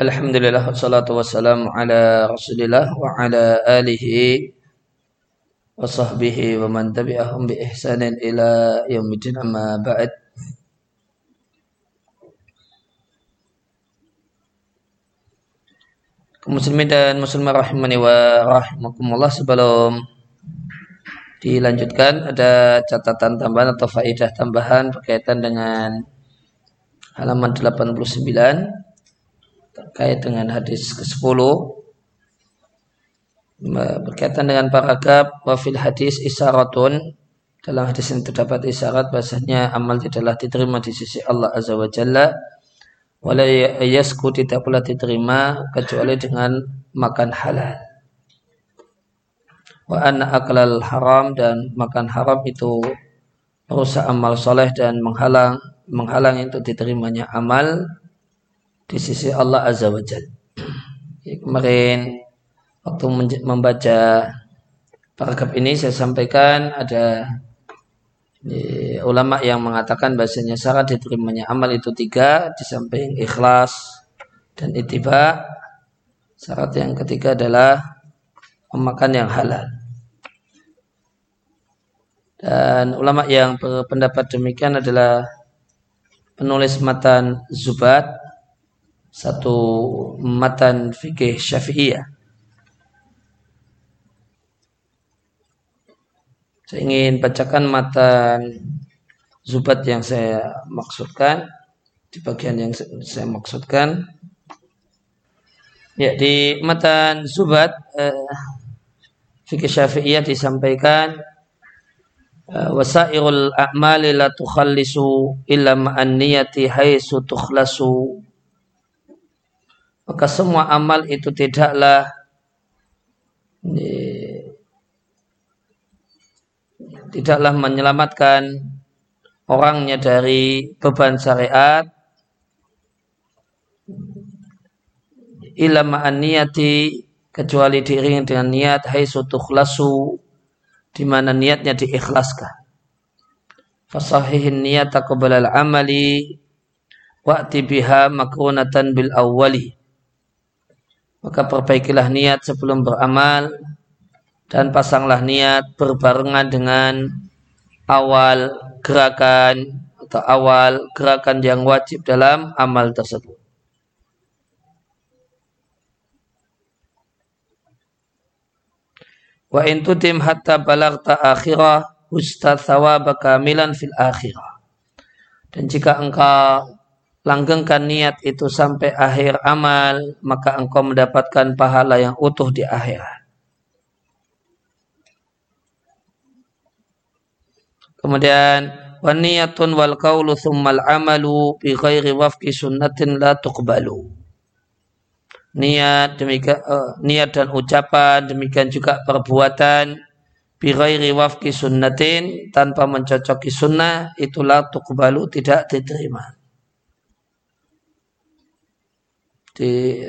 Alhamdulillah wassalatu wassalamu ala Rasulillah wa ala alihi wa sahbihi wa man tabi'ahum bi ihsanin ila yaumil amma ba'd. Muslimin dan muslimah rahimani wa rahimakumullah sebelum dilanjutkan ada catatan tambahan atau faidah tambahan berkaitan dengan halaman 89 terkait dengan hadis ke-10 berkaitan dengan paragraf wafil hadis isyaratun dalam hadis ini terdapat isyarat bahasanya amal tidaklah diterima di sisi Allah Azza wa Jalla wala yasku tidak pula diterima kecuali dengan makan halal. Wa anna aklal haram dan makan haram itu merusak amal soleh dan menghalang menghalang untuk diterimanya amal di sisi Allah Azza wa Jal. Kemarin waktu membaca paragraf ini saya sampaikan ada ulama yang mengatakan bahasanya syarat diterimanya amal itu tiga di samping ikhlas dan itiba syarat yang ketiga adalah memakan yang halal. Dan ulama yang berpendapat demikian adalah penulis matan Zubat satu matan fikih syafi'iyah. Saya ingin bacakan matan zubat yang saya maksudkan di bagian yang saya maksudkan. Ya, di matan zubat eh, fikih syafi'iyah disampaikan eh, wasairul a'mali la tukhallisu illa ma'an niyati haitsu tukhlasu maka semua amal itu tidaklah tidaklah menyelamatkan orangnya dari beban syariat. Ilama niyati kecuali diiringi dengan niat hai tukhlasu di mana niatnya diikhlaskan. Fasahihin niyat qabla al-amali wa'ti biha makrunatan bil awwali maka perbaikilah niat sebelum beramal dan pasanglah niat berbarengan dengan awal gerakan atau awal gerakan yang wajib dalam amal tersebut. Wa in tutim hatta balagta akhirah ustaz thawaba kamilan fil akhirah. Dan jika engkau langgengkan niat itu sampai akhir amal, maka engkau mendapatkan pahala yang utuh di akhirat. Kemudian waniyatun wal qawlu thummal amalu bi ghairi wafqi sunnatin la tuqbalu. Niat demikian uh, niat dan ucapan demikian juga perbuatan bi ghairi wafqi sunnatin tanpa mencocoki sunnah itulah tuqbalu tidak diterima. Di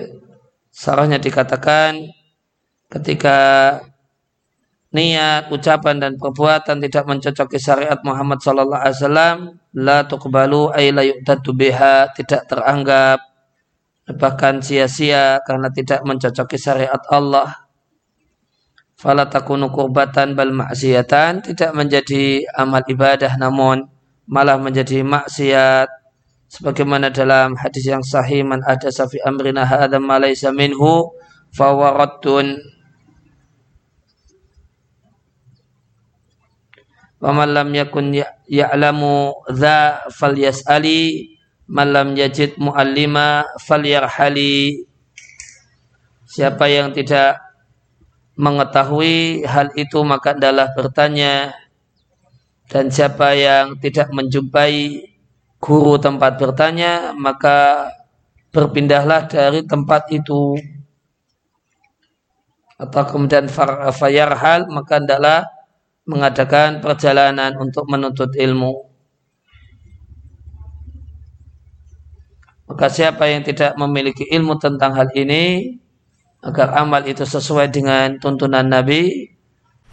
sarahnya dikatakan ketika niat, ucapan dan perbuatan tidak mencocoki syariat Muhammad sallallahu alaihi wasallam, la tuqbalu ay la yu'tadu biha, tidak teranggap bahkan sia-sia karena tidak mencocoki syariat Allah. Fala takunu kurbatan bal maksiatan, tidak menjadi amal ibadah namun malah menjadi maksiat sebagaimana dalam hadis yang sahih man ada safi amrina hadza ma laysa minhu fawaratun wa man lam yakun ya, ya'lamu dha falyas'ali man lam yajid muallima falyarhali. Siapa yang tidak mengetahui hal itu maka adalah bertanya. Dan siapa yang tidak menjumpai guru tempat bertanya, maka berpindahlah dari tempat itu. Atau kemudian fayarhal, maka hendaklah mengadakan perjalanan untuk menuntut ilmu. Maka siapa yang tidak memiliki ilmu tentang hal ini, agar amal itu sesuai dengan tuntunan Nabi,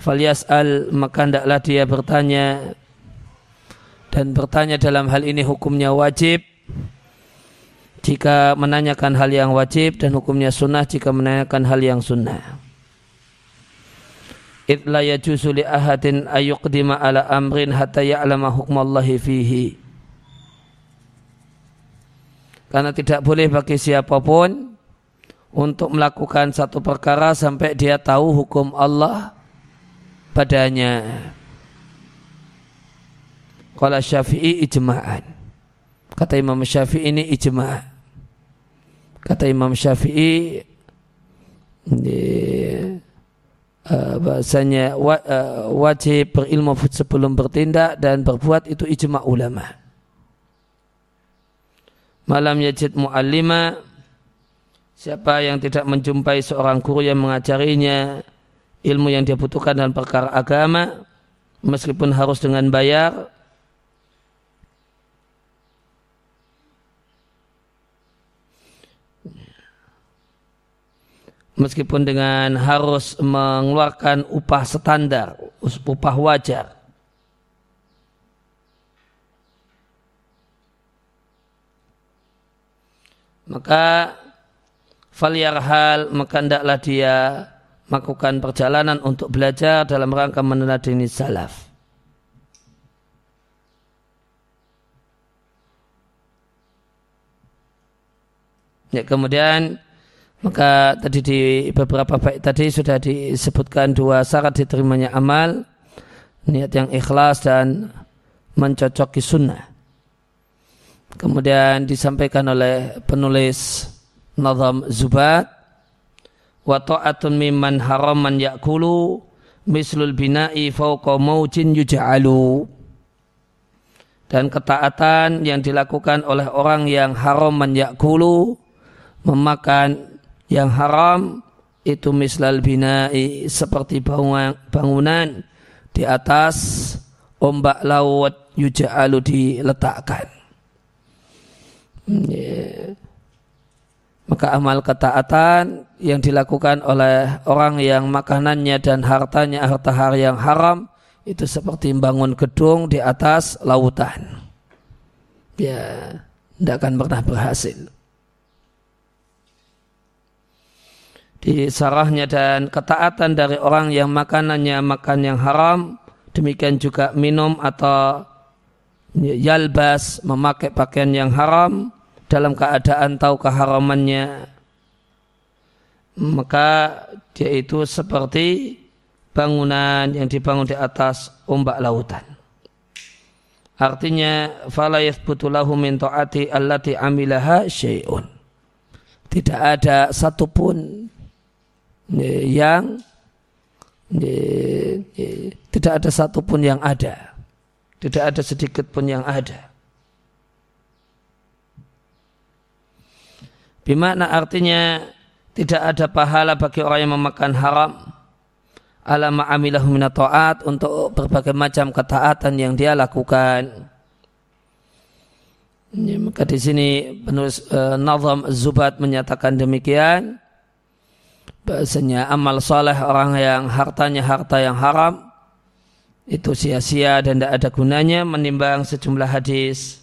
falias al maka hendaklah dia bertanya dan bertanya dalam hal ini hukumnya wajib jika menanyakan hal yang wajib dan hukumnya sunnah jika menanyakan hal yang sunnah. Id la yajuzu li ahadin ayuqdima ala amrin hatta ya'lama hukmallahi fihi. Karena tidak boleh bagi siapa pun untuk melakukan satu perkara sampai dia tahu hukum Allah padanya. Kalau Syafi'i ijma'an. Kata Imam Syafi'i ini ijma'. Kata Imam Syafi'i uh, bahasanya uh, wajib berilmu sebelum bertindak dan berbuat itu ijma' ulama. Malam yajid mu'allima Siapa yang tidak menjumpai seorang guru yang mengajarinya ilmu yang dia butuhkan dalam perkara agama, meskipun harus dengan bayar, meskipun dengan harus mengeluarkan upah standar, upah wajar. Maka falyarhal maka hendaklah dia melakukan perjalanan untuk belajar dalam rangka meneladani salaf. Ya, kemudian maka tadi di beberapa baik tadi sudah disebutkan dua syarat diterimanya amal, niat yang ikhlas dan mencocoki sunnah. Kemudian disampaikan oleh penulis Nazam Zubat wa ta'atun mimman haraman yakulu mislul bina'i fawqa mawjin yuja'alu dan ketaatan yang dilakukan oleh orang yang haram yakulu memakan yang haram itu mislal bina'i seperti bangunan di atas ombak laut yuja'alu diletakkan. Maka amal ketaatan yang dilakukan oleh orang yang makanannya dan hartanya harta har yang haram itu seperti membangun gedung di atas lautan. Ya, tidak akan pernah berhasil. Di sarahnya dan ketaatan dari orang yang makanannya makan yang haram. Demikian juga minum atau yalbas memakai pakaian yang haram dalam keadaan tahu keharamannya. Maka dia itu seperti bangunan yang dibangun di atas ombak lautan. Artinya fala yathbutu min taati allati amilaha syai'un. Tidak ada satupun yang tidak ada satupun yang ada. Tidak ada sedikit pun yang ada. Bimana artinya tidak ada pahala bagi orang yang memakan haram ala ma'amilahu minat untuk berbagai macam ketaatan yang dia lakukan. Ya, maka di sini penulis uh, Nazam Zubat menyatakan demikian bahasanya amal soleh orang yang hartanya harta yang haram itu sia-sia dan tidak ada gunanya menimbang sejumlah hadis.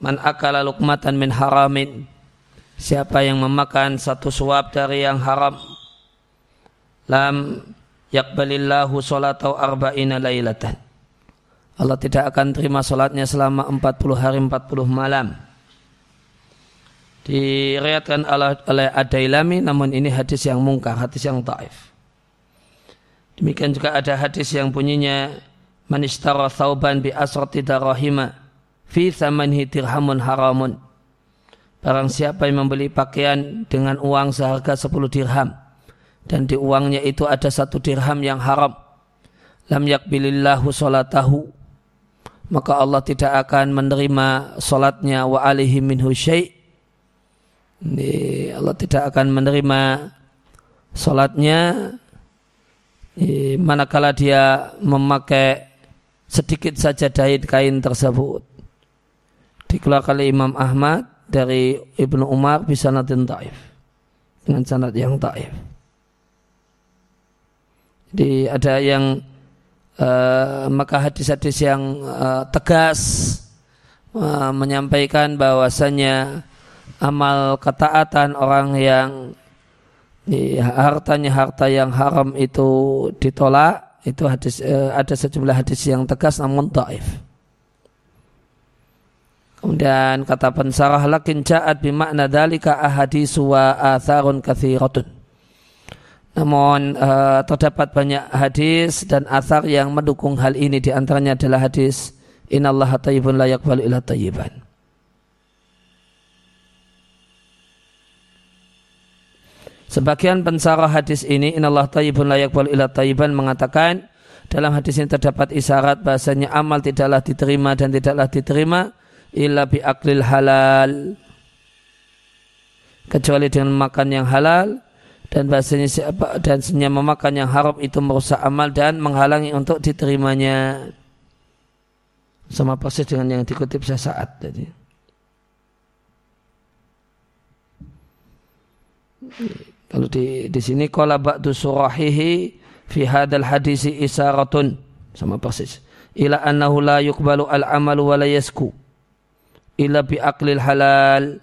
Man akala lukmatan min haramin siapa yang memakan satu suap dari yang haram lam yakbalillahu salatau arba'ina lailatan. Allah tidak akan terima salatnya selama 40 hari 40 malam diriatkan oleh Adailami namun ini hadis yang mungkar, hadis yang taif. Demikian juga ada hadis yang bunyinya man ishtara thawban bi asrati darahima fi thamanihi dirhamun haramun. Barang siapa yang membeli pakaian dengan uang seharga 10 dirham dan di uangnya itu ada satu dirham yang haram. Lam yakbilillahu salatahu maka Allah tidak akan menerima solatnya wa alihi minhu syai' Allah tidak akan menerima sholatnya. Manakala dia memakai sedikit saja dahin kain tersebut. Dikeluarkan oleh Imam Ahmad dari Ibnu Umar bisa nanti taif. Dengan sanad yang taif. Jadi ada yang uh, maka hadis-hadis yang uh, tegas uh, menyampaikan bahwasanya amal ketaatan orang yang hartanya harta yang haram itu ditolak itu hadis uh, ada sejumlah hadis yang tegas namun taif. Kemudian kata pensarah lakin ja'at bimakna dalika ahadisu wa atharun kathiratun. Namun uh, terdapat banyak hadis dan athar yang mendukung hal ini di antaranya adalah hadis innallaha tayyibun la yaqbalu illa tayyiban. Sebagian pensarah hadis ini inallah tayyibun la yaqbalu illa tayyiban mengatakan dalam hadis ini terdapat isyarat bahasanya amal tidaklah diterima dan tidaklah diterima illa bi aklil halal kecuali dengan makan yang halal dan bahasanya siapa dan senyum memakan yang haram itu merusak amal dan menghalangi untuk diterimanya sama persis dengan yang dikutip saya saat tadi. Kalau di di sini qala ba'du surahihi fi hadal hadisi isaratun. Sama persis. Ila annahu la yuqbalu al amalu wa la yasku illa bi aqlil halal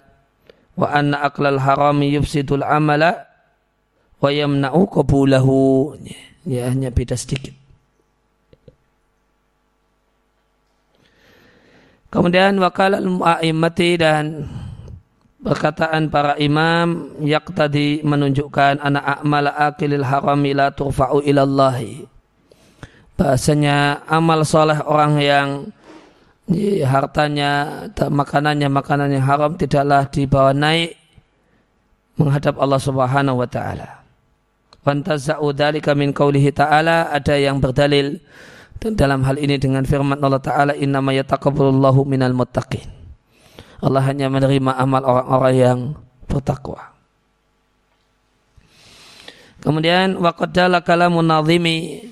wa anna aqlal harami yufsidul amala wa yamna'u qabulahu. Ya hanya beda sedikit. Kemudian wakal al-mu'aimati dan perkataan para imam yak tadi menunjukkan anak amal akilil harami la turfa'u ilallahi. Bahasanya amal soleh orang yang hartanya, makanannya, makanan yang haram tidaklah dibawa naik menghadap Allah Subhanahu wa taala. Fantaza'u dzalika min qaulihi ta'ala ada yang berdalil dalam hal ini dengan firman Allah Ta'ala innama yataqabbalullahu minal muttaqin. Allah hanya menerima amal orang-orang yang bertakwa. Kemudian waqaddala kalamun nazimi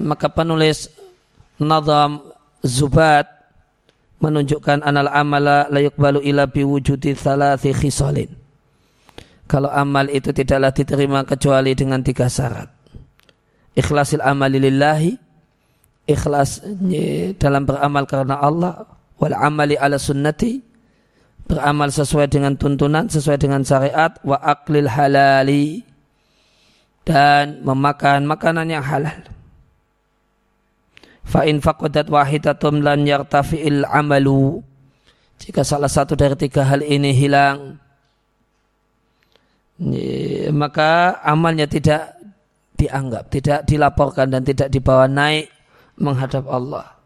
maka penulis nazam Zubat menunjukkan anal amala la yuqbalu ila biwujudi thalathi khisalin. Kalau amal itu tidaklah diterima kecuali dengan tiga syarat. Ikhlasil amali lillahi, ikhlas dalam beramal karena Allah, wal amali ala sunnati, beramal sesuai dengan tuntunan, sesuai dengan syariat, wa aklil halali, dan memakan makanan yang halal. Fa in faqadat wahidatum lan yartafi'il amalu. Jika salah satu dari tiga hal ini hilang, maka amalnya tidak dianggap, tidak dilaporkan dan tidak dibawa naik menghadap Allah.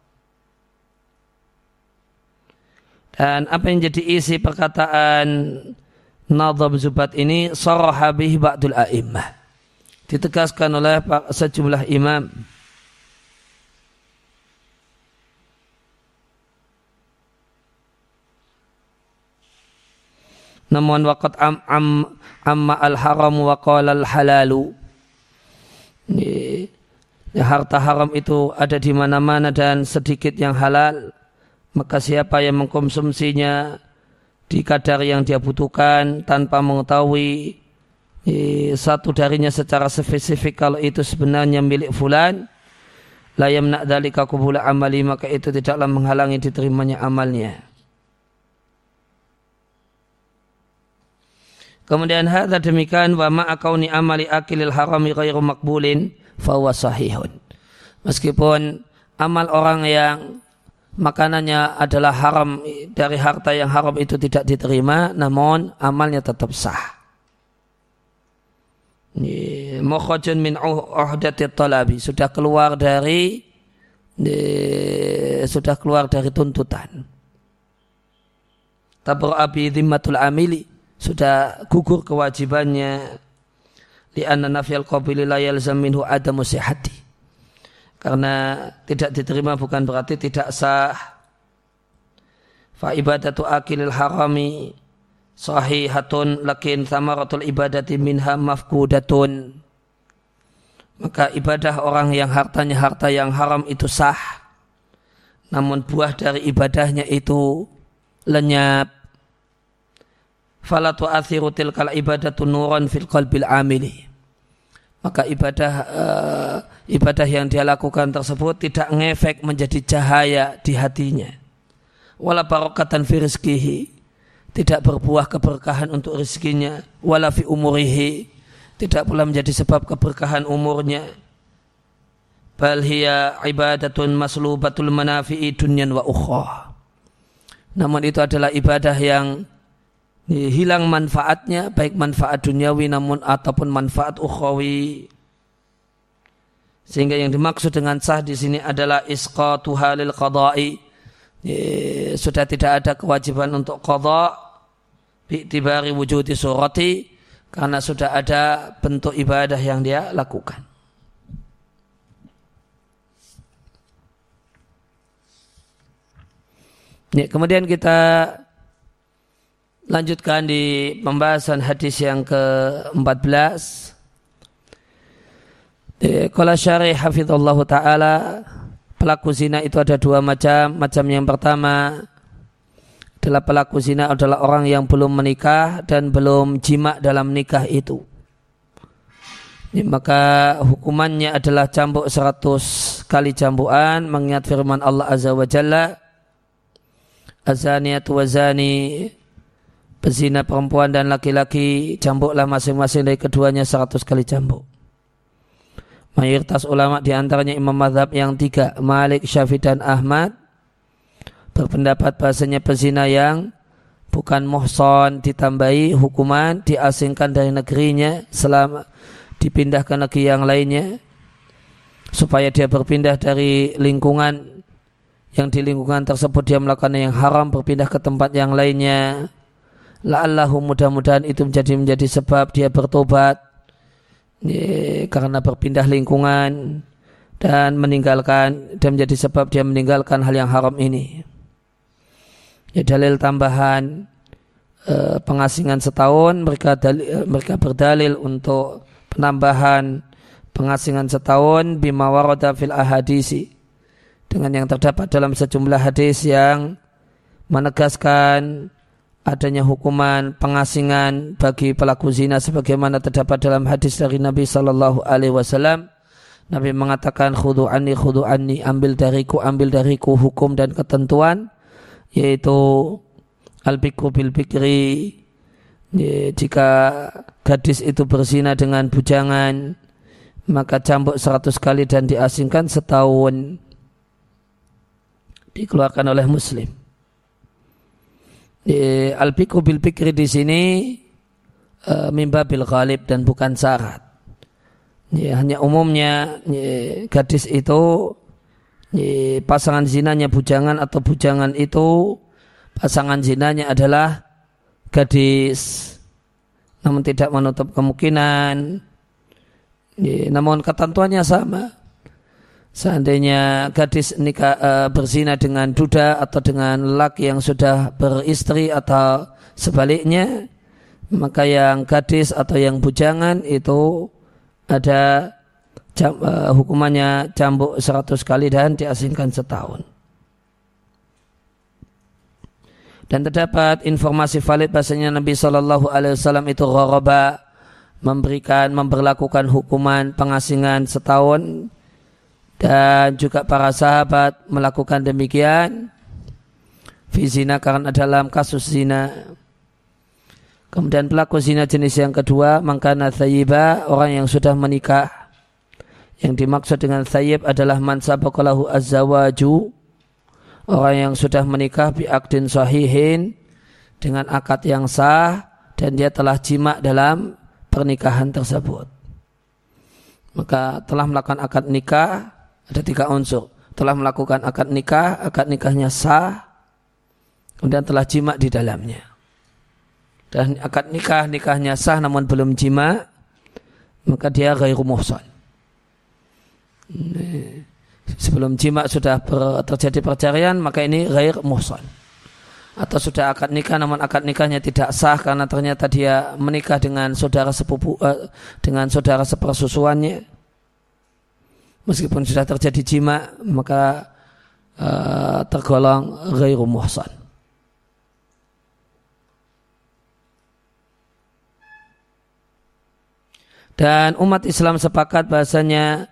Dan apa yang jadi isi perkataan Nadham Zubat ini sarahabih ba'dul a'immah. Ditegaskan oleh sejumlah imam. Namun waqat am, am amma al haram wa qala al halalu harta haram itu ada di mana-mana dan sedikit yang halal maka siapa yang mengkonsumsinya di kadar yang dia butuhkan tanpa mengetahui ya, satu darinya secara spesifik kalau itu sebenarnya milik fulan la yamna dzalika qabula amali maka itu tidaklah menghalangi diterimanya amalnya Kemudian hadza demikian wa ma akauni amali akilil harami ghairu makbulin fahuwa sahihun. Meskipun amal orang yang makanannya adalah haram dari harta yang haram itu tidak diterima, namun amalnya tetap sah. Mukhajun min uhdati talabi sudah keluar dari sudah keluar dari tuntutan. Tabur abi dhimmatul amili sudah gugur kewajibannya di anna nafyal qabili la yalzam minhu adamu sihati karena tidak diterima bukan berarti tidak sah. Fa ibadatu akilil harami sahihatun lakin thamaratul ibadati minha mafkudatun. Maka ibadah orang yang hartanya harta yang haram itu sah. Namun buah dari ibadahnya itu lenyap. Fala tu'athiru tilkal ibadatu nuran fil qalbil amili. Maka ibadah uh, ibadah yang dia lakukan tersebut tidak ngefek menjadi cahaya di hatinya. Wala barokatan fi rizkihi tidak berbuah keberkahan untuk rezekinya wala fi umurihi. Tidak pula menjadi sebab keberkahan umurnya. Bal hiya ibadatun maslubatul manafi'i dunyan wa ukhra. Namun itu adalah ibadah yang hilang manfaatnya baik manfaat duniawi namun ataupun manfaat ukhrawi sehingga yang dimaksud dengan sah di sini adalah isqatu halil qada'i. Sudah tidak ada kewajiban untuk qada bi'tibari wujudi surati karena sudah ada bentuk ibadah yang dia lakukan. Ya, kemudian kita lanjutkan di pembahasan hadis yang ke-14 kalau syarih hafizallahu ta'ala pelaku zina itu ada dua macam. Macam yang pertama adalah pelaku zina adalah orang yang belum menikah dan belum jima dalam nikah itu. Ini, maka hukumannya adalah cambuk seratus kali cambukan mengingat firman Allah Azza wa Jalla Azaniyatu wazani Pezina perempuan dan laki-laki Cambuklah masing-masing dari keduanya seratus kali cambuk Mayoritas ulama di antaranya imam madhab yang tiga, Malik, Syafi'i dan Ahmad, berpendapat bahasanya pezina yang bukan muhson ditambahi hukuman diasingkan dari negerinya selama dipindah ke negeri yang lainnya supaya dia berpindah dari lingkungan yang di lingkungan tersebut dia melakukan yang haram berpindah ke tempat yang lainnya. La'allahu mudah-mudahan itu menjadi menjadi sebab dia bertobat karena berpindah lingkungan dan meninggalkan dan menjadi sebab dia meninggalkan hal yang haram ini. Ya, dalil tambahan eh, pengasingan setahun mereka dalil, eh, mereka berdalil untuk penambahan pengasingan setahun bima warada fil ahadisi dengan yang terdapat dalam sejumlah hadis yang menegaskan adanya hukuman pengasingan bagi pelaku zina sebagaimana terdapat dalam hadis dari Nabi Shallallahu Alaihi Wasallam. Nabi mengatakan khudu ani khudu ani ambil dariku ambil dariku hukum dan ketentuan yaitu al bikru bil bikri jika gadis itu berzina dengan bujangan maka cambuk seratus kali dan diasingkan setahun dikeluarkan oleh muslim al fikru bil fikri di sini uh, mimba bil ghalib dan bukan syarat. Ya, hanya umumnya ya, gadis itu ya, pasangan zinanya bujangan atau bujangan itu pasangan zinanya adalah gadis. Namun tidak menutup kemungkinan. Ya, namun ketentuannya sama seandainya gadis nikah e, berzina dengan duda atau dengan laki yang sudah beristri atau sebaliknya maka yang gadis atau yang bujangan itu ada jam, e, hukumannya cambuk seratus kali dan diasingkan setahun. Dan terdapat informasi valid bahasanya Nabi Shallallahu Alaihi Wasallam itu ghoroba memberikan memperlakukan hukuman pengasingan setahun dan juga para sahabat melakukan demikian fi zina karena dalam kasus zina. Kemudian pelaku zina jenis yang kedua mangkana thayyiba orang yang sudah menikah. Yang dimaksud dengan thayyib adalah man sabaqalahu az-zawaju orang yang sudah menikah biakdin sahihin dengan akad yang sah dan dia telah jima dalam pernikahan tersebut. Maka telah melakukan akad nikah ada tiga unsur. Telah melakukan akad nikah, akad nikahnya sah, kemudian telah jima di dalamnya. Dan akad nikah, nikahnya sah namun belum jima, maka dia gairu muhsan. Sebelum jima sudah terjadi perceraian, maka ini gair muhsan. Atau sudah akad nikah namun akad nikahnya tidak sah karena ternyata dia menikah dengan saudara sepupu uh, dengan saudara sepersusuannya meskipun sudah terjadi jima maka uh, tergolong ghairu muhsan. Dan umat Islam sepakat bahasanya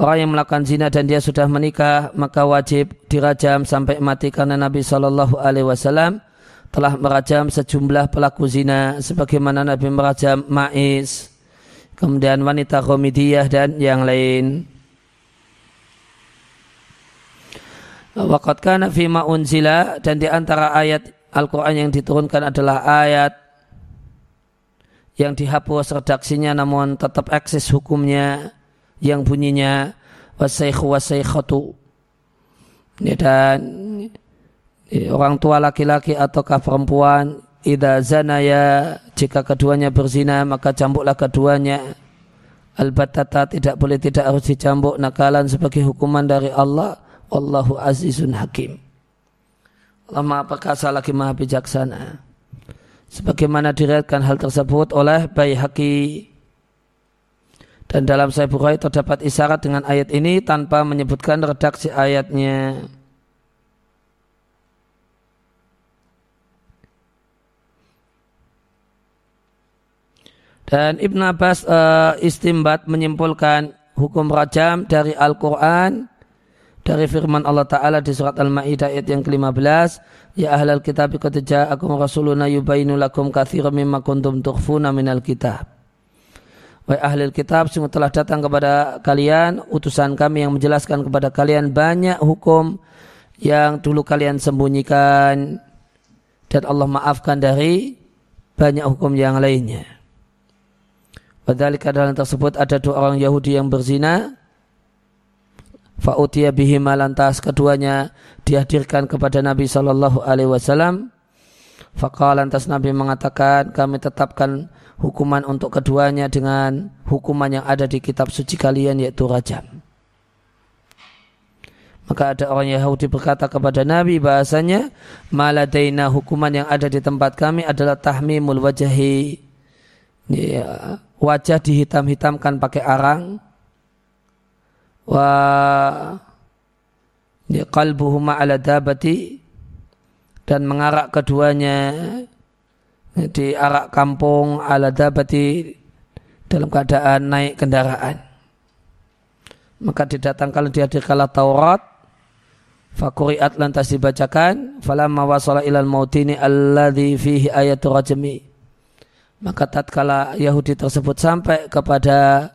Orang yang melakukan zina dan dia sudah menikah maka wajib dirajam sampai mati karena Nabi Shallallahu Alaihi Wasallam telah merajam sejumlah pelaku zina sebagaimana Nabi merajam Ma'is, kemudian wanita Romidiyah dan yang lain. Waqat kana fima unzila dan di antara ayat Al-Quran yang diturunkan adalah ayat yang dihapus redaksinya namun tetap eksis hukumnya yang bunyinya wasaykhu wasaykhatu ya, dan ya, orang tua laki-laki ataukah perempuan idza zanaya jika keduanya berzina maka cambuklah keduanya. Albatata tidak boleh tidak harus dicambuk nakalan sebagai hukuman dari Allah Allahu azizun hakim. Allah maha perkasa lagi maha bijaksana sebagaimana diriatkan hal tersebut oleh Baihaqi. Dan dalam Sahih Bukhari terdapat isyarat dengan ayat ini tanpa menyebutkan redaksi ayatnya. Dan Ibn Abbas uh, istimbat menyimpulkan hukum rajam dari Al-Quran dari firman Allah Ta'ala di surat Al-Ma'idah ayat yang ke-15 Ya ahlal kitab qad ja'akum rasuluna yubayinu lakum katsiran mimma kuntum tukhfuna minal kitab Wahai ahli kitab, sungguh telah datang kepada kalian utusan kami yang menjelaskan kepada kalian banyak hukum yang dulu kalian sembunyikan dan Allah maafkan dari banyak hukum yang lainnya. Padahal dalam tersebut ada dua orang Yahudi yang berzina. Fa'utiyah bihima lantas keduanya dihadirkan kepada Nabi Shallallahu Alaihi Wasallam. Fakal lantas Nabi mengatakan kami tetapkan hukuman untuk keduanya dengan hukuman yang ada di kitab suci kalian yaitu rajam. Maka ada orang Yahudi berkata kepada Nabi bahasanya maladaina hukuman yang ada di tempat kami adalah tahmimul wajahi ya, wajah dihitam-hitamkan pakai arang wa qalbuhuma ala dabati dan mengarak keduanya di arak kampung ala dabati dalam keadaan naik kendaraan. Maka didatangkan dihadirkanlah Taurat Fakuriat lantas dibacakan Falamma wasala ilal mautini alladhi fihi ayatu rajmi Maka tatkala Yahudi tersebut sampai kepada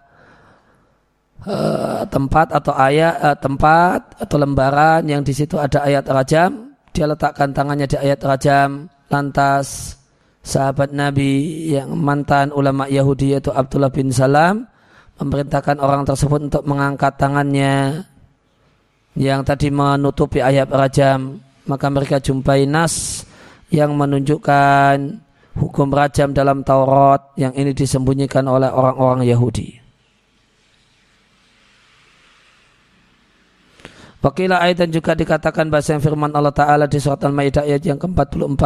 uh, tempat atau ayat uh, tempat atau lembaran yang di situ ada ayat rajam, dia letakkan tangannya di ayat rajam, lantas sahabat Nabi yang mantan ulama Yahudi yaitu Abdullah bin Salam memerintahkan orang tersebut untuk mengangkat tangannya yang tadi menutupi ayat rajam maka mereka jumpai nas yang menunjukkan hukum rajam dalam Taurat yang ini disembunyikan oleh orang-orang Yahudi. Wakilah ayat dan juga dikatakan bahasa yang firman Allah Ta'ala di surat Al-Ma'idah ayat yang ke-44.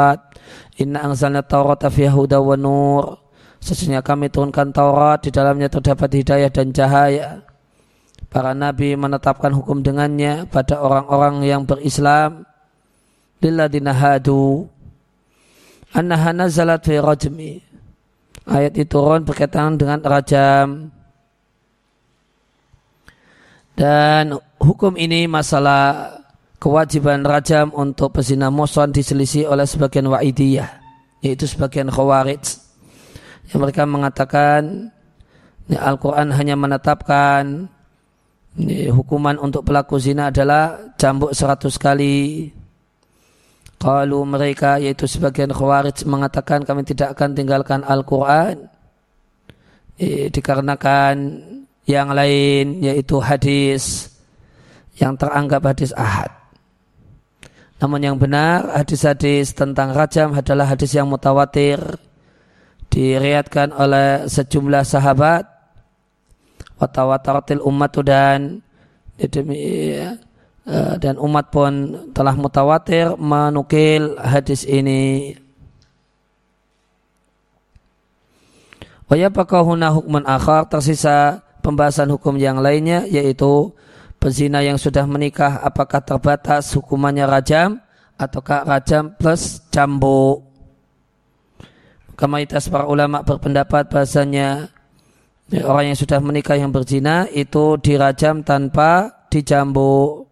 Inna angzalna Taurat fi huda wa nur. Sesungguhnya kami turunkan Taurat, di dalamnya terdapat hidayah dan cahaya. Para nabi menetapkan hukum dengannya pada orang-orang yang berislam. Lilladina hadu. Annaha nazalat fi rajmi. Ayat itu turun berkaitan dengan rajam. Dan hukum ini masalah kewajiban rajam untuk pezina muson diselisih oleh sebagian wa'idiyah, yaitu sebagian khawarij. Yang mereka mengatakan Al-Quran hanya menetapkan hukuman untuk pelaku zina adalah cambuk seratus kali. Kalau mereka yaitu sebagian khawarij mengatakan kami tidak akan tinggalkan Al-Quran dikarenakan yang lain yaitu hadis yang teranggap hadis ahad. Namun yang benar hadis-hadis tentang rajam adalah hadis yang mutawatir diriatkan oleh sejumlah sahabat watawataratil umat dan eh, dan umat pun telah mutawatir menukil hadis ini. Wayapakahuna hukman akhar tersisa pembahasan hukum yang lainnya yaitu pezina yang sudah menikah apakah terbatas hukumannya rajam ataukah rajam plus cambuk. Kamaitas para ulama berpendapat bahasanya orang yang sudah menikah yang berzina itu dirajam tanpa dicambuk.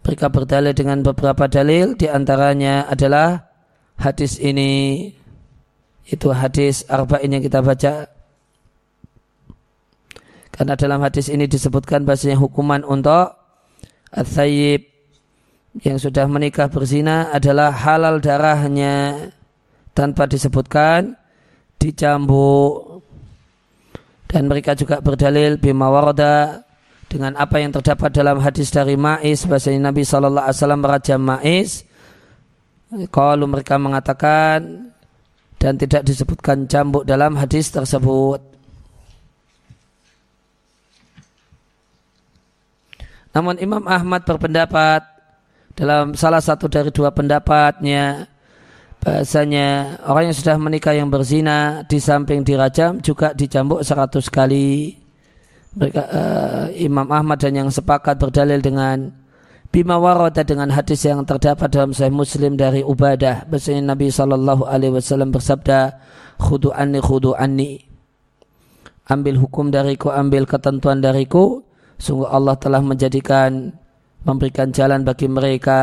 Mereka berdalil dengan beberapa dalil, di antaranya adalah hadis ini, itu hadis arba'in yang kita baca. Karena dalam hadis ini disebutkan bahasanya hukuman untuk at yang sudah menikah berzina adalah halal darahnya. Tanpa disebutkan dicambuk. Dan mereka juga berdalil bima warada dengan apa yang terdapat dalam hadis dari Ma'is. Bahasanya Nabi Shallallahu Alaihi Wasallam merajam Ma'is. Kalau mereka mengatakan dan tidak disebutkan cambuk dalam hadis tersebut namun Imam Ahmad berpendapat dalam salah satu dari dua pendapatnya bahasanya orang yang sudah menikah yang berzina di samping dirajam juga dicambuk seratus kali. Mereka uh, Imam Ahmad dan yang sepakat berdalil dengan bima warada dengan hadis yang terdapat dalam Sahih Muslim dari Ubadah bahasanya Nabi Shallallahu Alaihi Wasallam bersabda khudu anni khudu anni ambil hukum dariku ambil ketentuan dariku sungguh Allah telah menjadikan memberikan jalan bagi mereka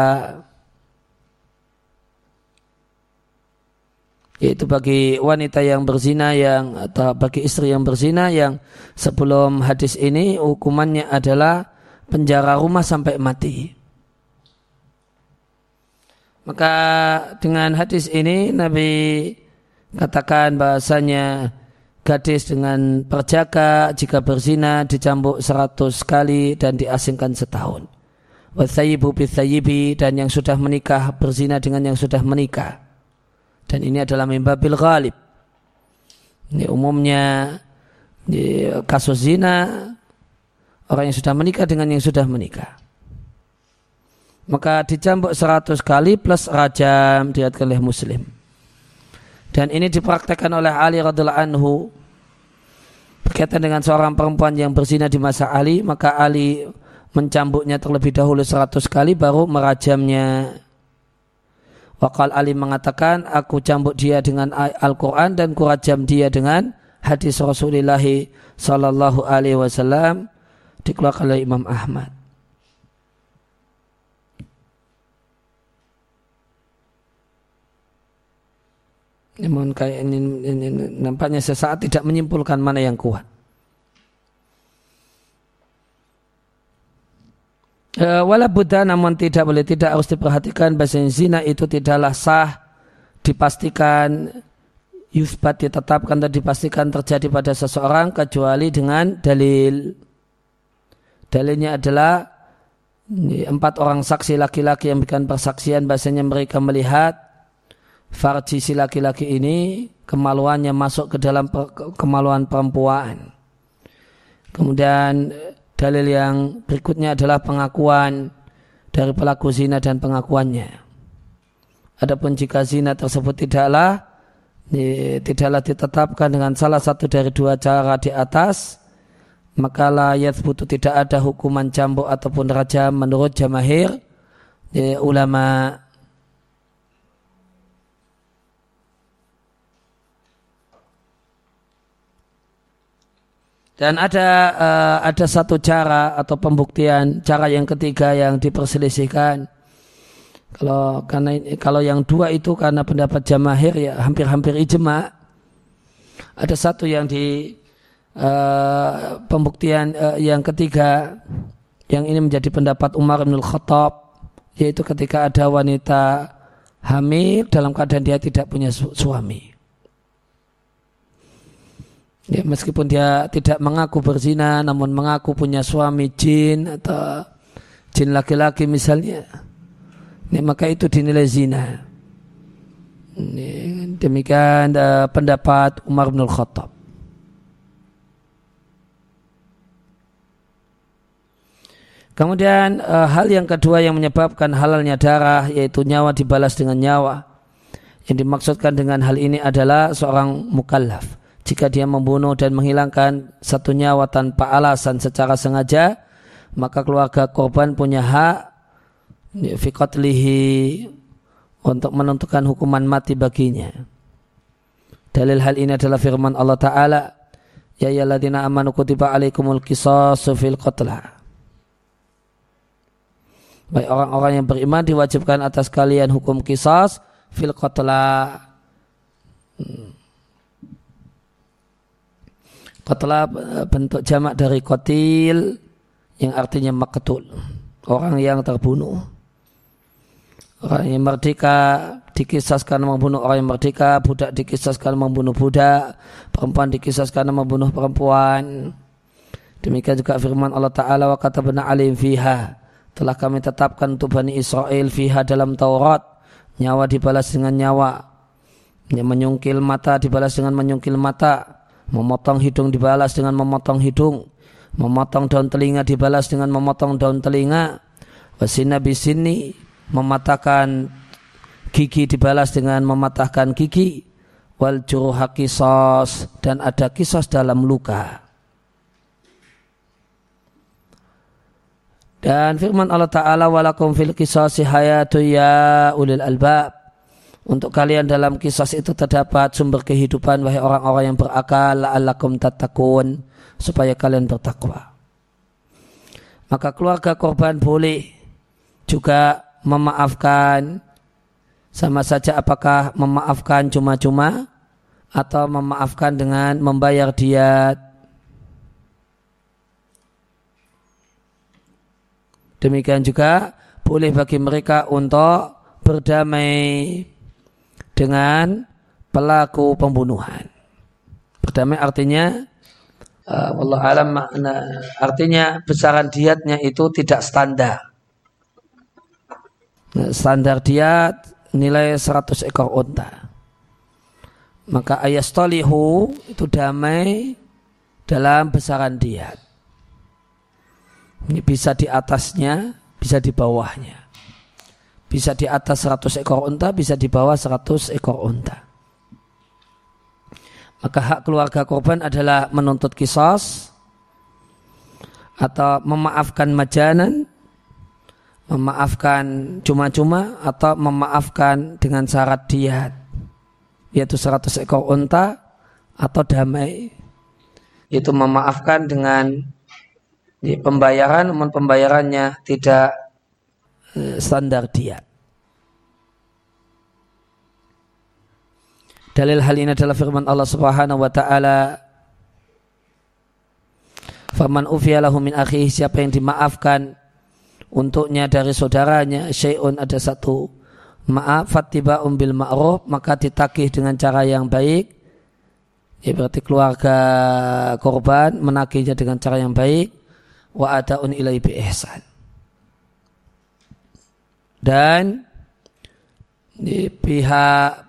yaitu bagi wanita yang berzina yang atau bagi istri yang berzina yang sebelum hadis ini hukumannya adalah penjara rumah sampai mati. Maka dengan hadis ini Nabi katakan bahasanya gadis dengan perjaka jika berzina dicambuk seratus kali dan diasingkan setahun. Wasayibu bisayibi dan yang sudah menikah berzina dengan yang sudah menikah dan ini adalah mimbabil ghalib. Ini umumnya di kasus zina orang yang sudah menikah dengan yang sudah menikah. Maka dicambuk seratus kali plus rajam dilihatkan oleh muslim. Dan ini dipraktekkan oleh Ali radhiallahu anhu berkaitan dengan seorang perempuan yang berzina di masa Ali, maka Ali mencambuknya terlebih dahulu seratus kali baru merajamnya Wakal Ali mengatakan, aku cambuk dia dengan Al-Quran dan kurajam dia dengan hadis Rasulullah Sallallahu Alaihi Wasallam dikeluarkan oleh Imam Ahmad. Namun kayak ini, ini, nampaknya sesaat tidak menyimpulkan mana yang kuat. E, wala buddha namun tidak boleh tidak harus diperhatikan bahasa zina itu tidaklah sah dipastikan yusbat ditetapkan dan dipastikan terjadi pada seseorang kecuali dengan dalil dalilnya adalah empat orang saksi laki-laki yang berikan persaksian bahasanya mereka melihat farji si laki-laki ini kemaluannya masuk ke dalam kemaluan perempuan kemudian Dalil yang berikutnya adalah pengakuan dari pelaku zina dan pengakuannya. Adapun jika zina tersebut tidaklah tidaklah ditetapkan dengan salah satu dari dua cara di atas, maka layat butuh tidak ada hukuman cambuk ataupun raja menurut jamahir ulama Dan ada uh, ada satu cara atau pembuktian cara yang ketiga yang diperselisihkan. Kalau karena kalau yang dua itu karena pendapat jamahir ya hampir-hampir ijma. Ada satu yang di uh, pembuktian uh, yang ketiga yang ini menjadi pendapat Umar bin Khattab yaitu ketika ada wanita hamil dalam keadaan dia tidak punya su suami. Ya, meskipun dia tidak mengaku berzina, namun mengaku punya suami jin atau jin laki-laki misalnya, ya, maka itu dinilai zina. Ya, demikian uh, pendapat Umar bin Khattab. Kemudian uh, hal yang kedua yang menyebabkan halalnya darah yaitu nyawa dibalas dengan nyawa. Yang dimaksudkan dengan hal ini adalah seorang mukallaf jika dia membunuh dan menghilangkan satu nyawa tanpa alasan secara sengaja, maka keluarga korban punya hak fikotlihi untuk menentukan hukuman mati baginya. Dalil hal ini adalah firman Allah Ta'ala Ya ayyuhalladzina amanu kutiba alaikumul qisasu fil qatla. Baik orang-orang yang beriman diwajibkan atas kalian hukum kisas fil qatla. Hmm. Qatla eh, bentuk jamak dari kotil yang artinya maktul. Orang yang terbunuh. Orang yang merdeka dikisaskan membunuh orang yang merdeka, budak dikisaskan membunuh budak, perempuan dikisaskan membunuh perempuan. Demikian juga firman Allah Ta'ala wa kata benar alim fiha. Telah kami tetapkan untuk Bani Israel fiha dalam Taurat. Nyawa dibalas dengan nyawa. Menyungkil mata dibalas dengan menyungkil mata. Memotong hidung dibalas dengan memotong hidung. Memotong daun telinga dibalas dengan memotong daun telinga. Wasina bisini mematahkan gigi dibalas dengan mematahkan gigi wal juruha kisos dan ada kisos dalam luka dan firman Allah Ta'ala walakum fil kisosi hayatu ya ulil albab untuk kalian dalam kisos itu terdapat sumber kehidupan wahai orang-orang yang berakal la'allakum tatakun supaya kalian bertakwa maka keluarga korban boleh juga memaafkan sama saja apakah memaafkan cuma-cuma atau memaafkan dengan membayar diat. Demikian juga boleh bagi mereka untuk berdamai dengan pelaku pembunuhan. Berdamai artinya uh, Allah alam makna artinya besaran diatnya itu tidak standar. Nah, standar diat nilai 100 ekor unta. Maka ayastolihu itu damai dalam besaran diat. Ini bisa di atasnya, bisa di bawahnya. Bisa di atas 100 ekor unta, bisa di bawah 100 ekor unta. Maka hak keluarga korban adalah menuntut kisos atau memaafkan majanan memaafkan cuma-cuma atau memaafkan dengan syarat diat yaitu 100 ekor unta atau damai itu memaafkan dengan ya, pembayaran namun pembayarannya tidak standar diat Dalil hal ini adalah firman Allah Subhanahu wa taala. Faman ufiyalahu min akhihi siapa yang dimaafkan untuknya dari saudaranya syai'un ada satu maaf fatiba umbil ma'ruf maka ditagih dengan cara yang baik. Ya berarti keluarga korban menagihnya dengan cara yang baik. Wa adaun ilai bi ihsan dan di pihak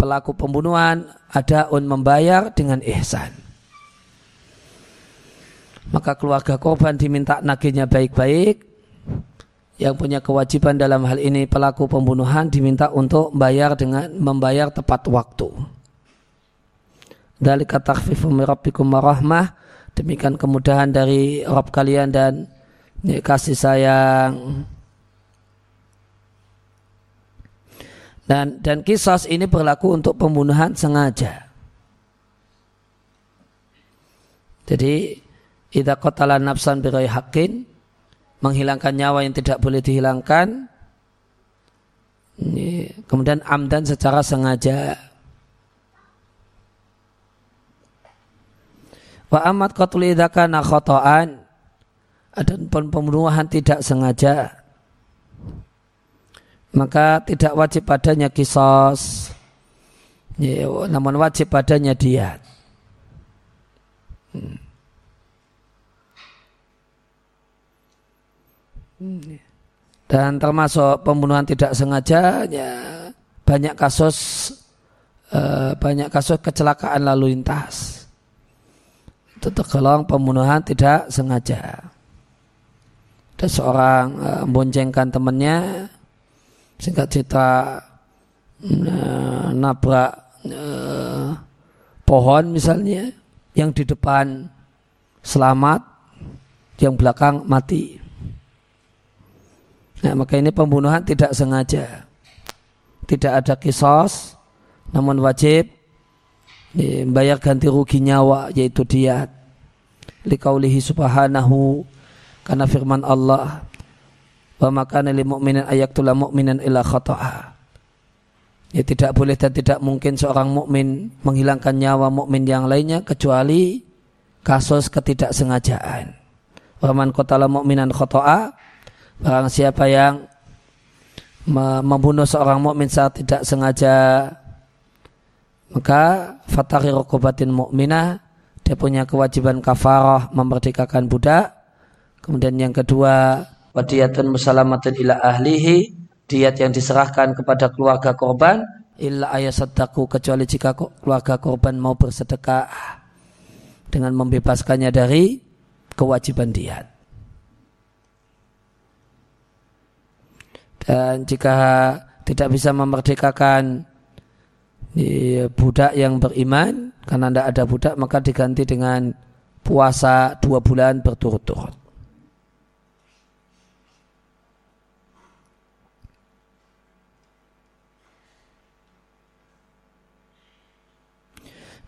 pelaku pembunuhan ada un membayar dengan ihsan maka keluarga korban diminta nagihnya baik-baik yang punya kewajiban dalam hal ini pelaku pembunuhan diminta untuk membayar dengan membayar tepat waktu. Dari kata rabbikum warahmah demikian kemudahan dari Rob kalian dan kasih sayang. Dan dan kisah ini berlaku untuk pembunuhan sengaja. Jadi, idza qatala nafsan bi haqqin menghilangkan nyawa yang tidak boleh dihilangkan kemudian amdan secara sengaja wa amat qatlu idza kana khata'an adapun pembunuhan tidak sengaja maka tidak wajib padanya kisos namun wajib padanya diat hmm. Dan termasuk pembunuhan tidak sengaja ya banyak kasus uh, banyak kasus kecelakaan lalu lintas. Itu tergolong pembunuhan tidak sengaja. Ada seorang uh, memboncengkan temannya sehingga cerita uh, nabrak uh, pohon misalnya yang di depan selamat yang belakang mati. Nah, maka ini pembunuhan tidak sengaja. Tidak ada kisos, namun wajib bayar ganti rugi nyawa yaitu diat liqaulihi subhanahu karena firman Allah wa makana lil mu'minin ayaktula mu'minan ila khata'a ya tidak boleh dan tidak mungkin seorang mukmin menghilangkan nyawa mukmin yang lainnya kecuali kasus ketidaksengajaan wa man qatala mu'minan khata'a barang siapa yang membunuh seorang mukmin saat tidak sengaja maka fatari rokobatin mukminah dia punya kewajiban kafarah memerdekakan budak. Kemudian yang kedua wadiyatun musalamatin ila ahlihi diat yang diserahkan kepada keluarga korban illa ayasadaku kecuali jika keluarga korban mau bersedekah dengan membebaskannya dari kewajiban diat. Dan jika tidak bisa memerdekakan budak yang beriman karena tidak ada budak maka diganti dengan puasa dua bulan berturut-turut.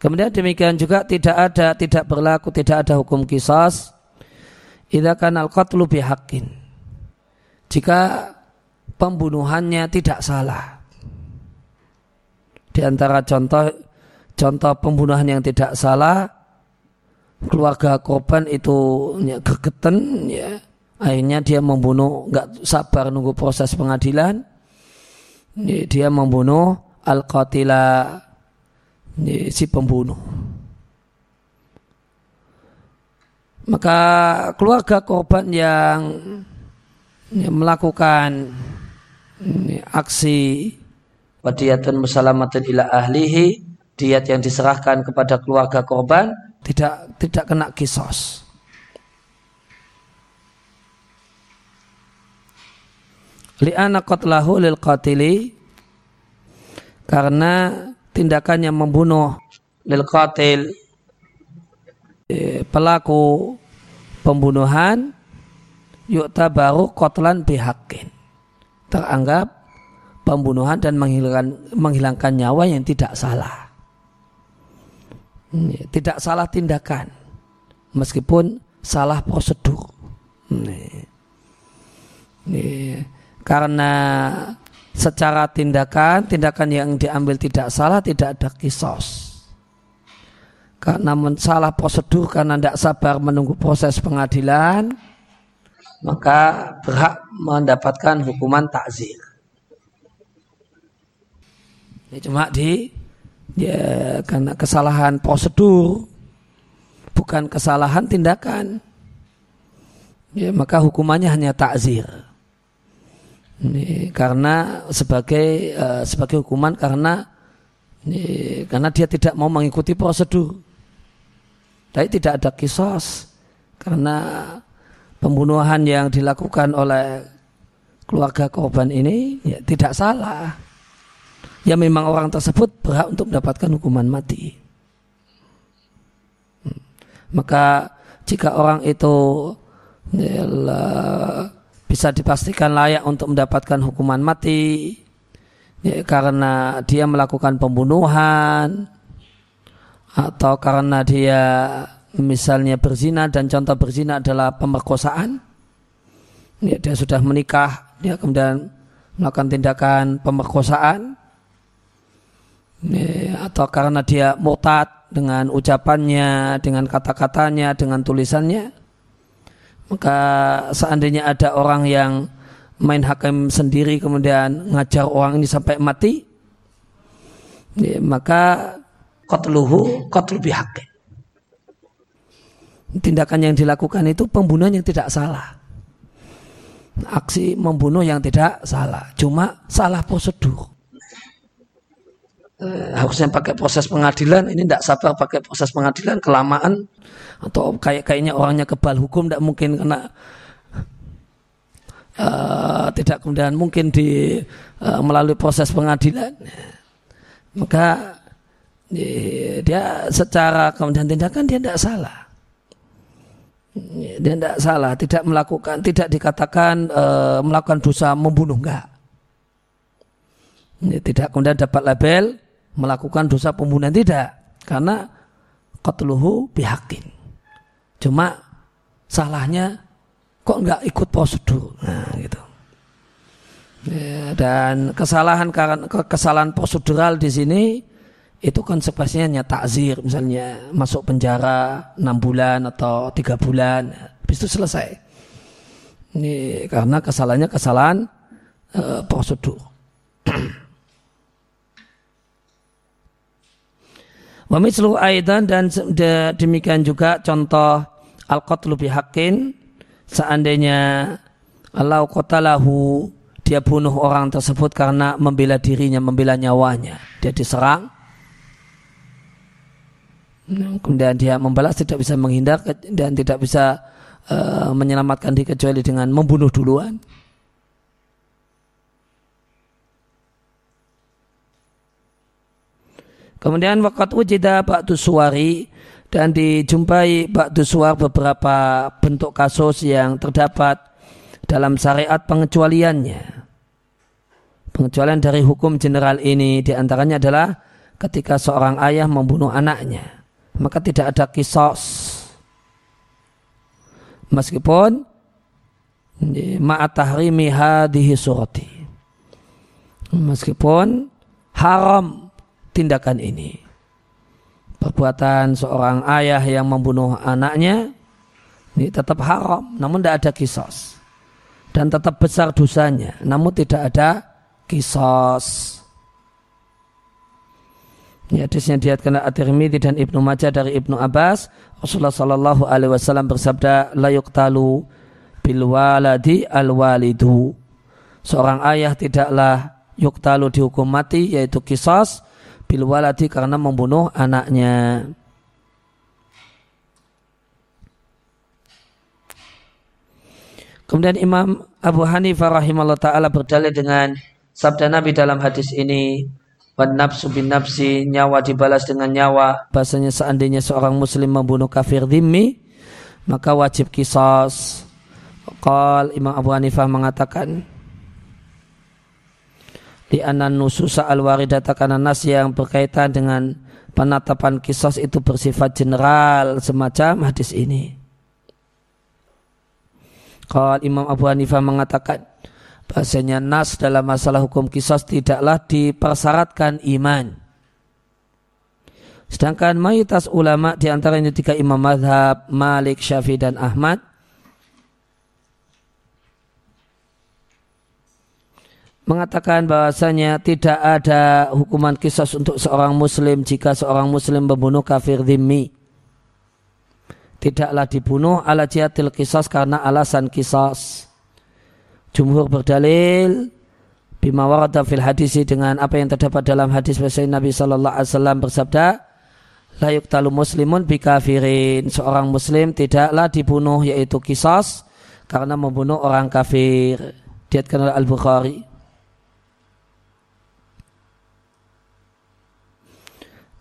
Kemudian demikian juga tidak ada, tidak berlaku, tidak ada hukum kisos. Idza kana al-qatlu bihaqqin. Jika pembunuhannya tidak salah. Di antara contoh contoh pembunuhan yang tidak salah, keluarga korban itu ya, ya, akhirnya dia membunuh, nggak sabar nunggu proses pengadilan, dia membunuh al-qatila ya, si pembunuh. Maka keluarga korban yang, melakukan aksi wadiyatun musalamatin ila ahlihi diat yang diserahkan kepada keluarga korban tidak tidak kena kisos. Li'ana qatlahu lil qatili karena tindakannya membunuh lil qatil eh, pelaku pembunuhan yuk baru qatlan bihakin teranggap pembunuhan dan menghilangkan, menghilangkan nyawa yang tidak salah. Tidak salah tindakan, meskipun salah prosedur. Karena secara tindakan, tindakan yang diambil tidak salah, tidak ada kisos. Karena salah prosedur, karena tidak sabar menunggu proses pengadilan, maka berhak mendapatkan hukuman takzir. Ya, cuma di ya karena kesalahan prosedur bukan kesalahan tindakan. Ya, maka hukumannya hanya takzir. Ini, karena sebagai uh, sebagai hukuman karena ini, karena dia tidak mau mengikuti prosedur. Tapi tidak ada kisos karena pembunuhan yang dilakukan oleh keluarga korban ini ya, tidak salah ya memang orang tersebut berhak untuk mendapatkan hukuman mati. Hmm. Maka jika orang itu ya, bisa dipastikan layak untuk mendapatkan hukuman mati. Ya, karena dia melakukan pembunuhan. Atau karena dia misalnya berzina dan contoh berzina adalah pemerkosaan. Ya, dia sudah menikah dia kemudian melakukan tindakan pemerkosaan. Atau karena dia murtad dengan ucapannya, dengan kata-katanya, dengan tulisannya, maka seandainya ada orang yang main hakim sendiri kemudian ngajar orang ini sampai mati, ya, maka qatluhu qatlu bihaqqin. Tindakan yang dilakukan itu pembunuhan yang tidak salah. Aksi membunuh yang tidak salah, cuma salah prosedur eh, harusnya pakai proses pengadilan ini tidak sabar pakai proses pengadilan kelamaan. Atau kayak kayaknya orangnya kebal hukum tidak mungkin kena uh, tidak kemudian mungkin di uh, melalui proses pengadilan. Maka dia secara kemudian tindakan dia tidak salah. Dia tidak salah tidak melakukan tidak dikatakan uh, melakukan dosa membunuh enggak tidak kemudian dapat label melakukan dosa pembunuhan tidak Karena qatluhu bihakin. Cuma salahnya kok nggak ikut prosedur. Nah, gitu. Ya, dan kesalahan kesalahan prosedural di sini itu konsekuensinya hanya takzir misalnya masuk penjara enam bulan atau tiga bulan habis itu selesai ini karena kesalahannya kesalahan uh, prosedur Wamislu aidan dan demikian juga contoh al-qatlu bihaqqin seandainya Allah qatalahu dia bunuh orang tersebut karena membela dirinya, membela nyawanya. Dia diserang. Kemudian dia membalas tidak bisa menghindar dan tidak bisa uh, menyelamatkan diri kecuali dengan membunuh duluan. Kemudian wakat wujida ba'du suwari dan dijumpai ba'du suar beberapa bentuk kasus yang terdapat dalam syariat pengecualiannya. Pengecualian dari hukum general ini di antaranya adalah ketika seorang ayah membunuh anaknya. Maka tidak ada kisos. Meskipun ma'atahrimi hadihi surati. Meskipun haram tindakan ini. Perbuatan seorang ayah yang membunuh anaknya ini tetap haram, namun tidak ada kisos. Dan tetap besar dosanya, namun tidak ada kisos. Ini hadisnya diatkan At-Tirmidzi dan Ibnu Majah dari Ibnu Abbas. Rasulullah Shallallahu Alaihi Wasallam bersabda, la yuktalu bil waladi al walidu. Seorang ayah tidaklah yuktalu dihukum mati yaitu kisos bil waladi karena membunuh anaknya. Kemudian Imam Abu Hanifah rahimahullah ta'ala berdalil dengan sabda Nabi dalam hadis ini Wan nafsu bin nafsi nyawa dibalas dengan nyawa bahasanya seandainya seorang muslim membunuh kafir dhimmi maka wajib kisos Qal Imam Abu Hanifah mengatakan di anan nususa al waridata karena nas yang berkaitan dengan penatapan kisos itu bersifat general semacam hadis ini. Kalau Imam Abu Hanifah mengatakan bahasanya nas dalam masalah hukum kisos tidaklah dipersyaratkan iman. Sedangkan mayoritas ulama di antara ini tiga imam madhab Malik, Syafi'i dan Ahmad mengatakan bahwasanya tidak ada hukuman kisah untuk seorang muslim jika seorang muslim membunuh kafir dhimmi. Tidaklah dibunuh ala jihatil kisah karena alasan kisah. Jumhur berdalil bima warada fil hadisi dengan apa yang terdapat dalam hadis bahasa Nabi sallallahu alaihi wasallam bersabda la yuqtalu muslimun bi kafirin seorang muslim tidaklah dibunuh yaitu kisah karena membunuh orang kafir diatkan oleh Al-Bukhari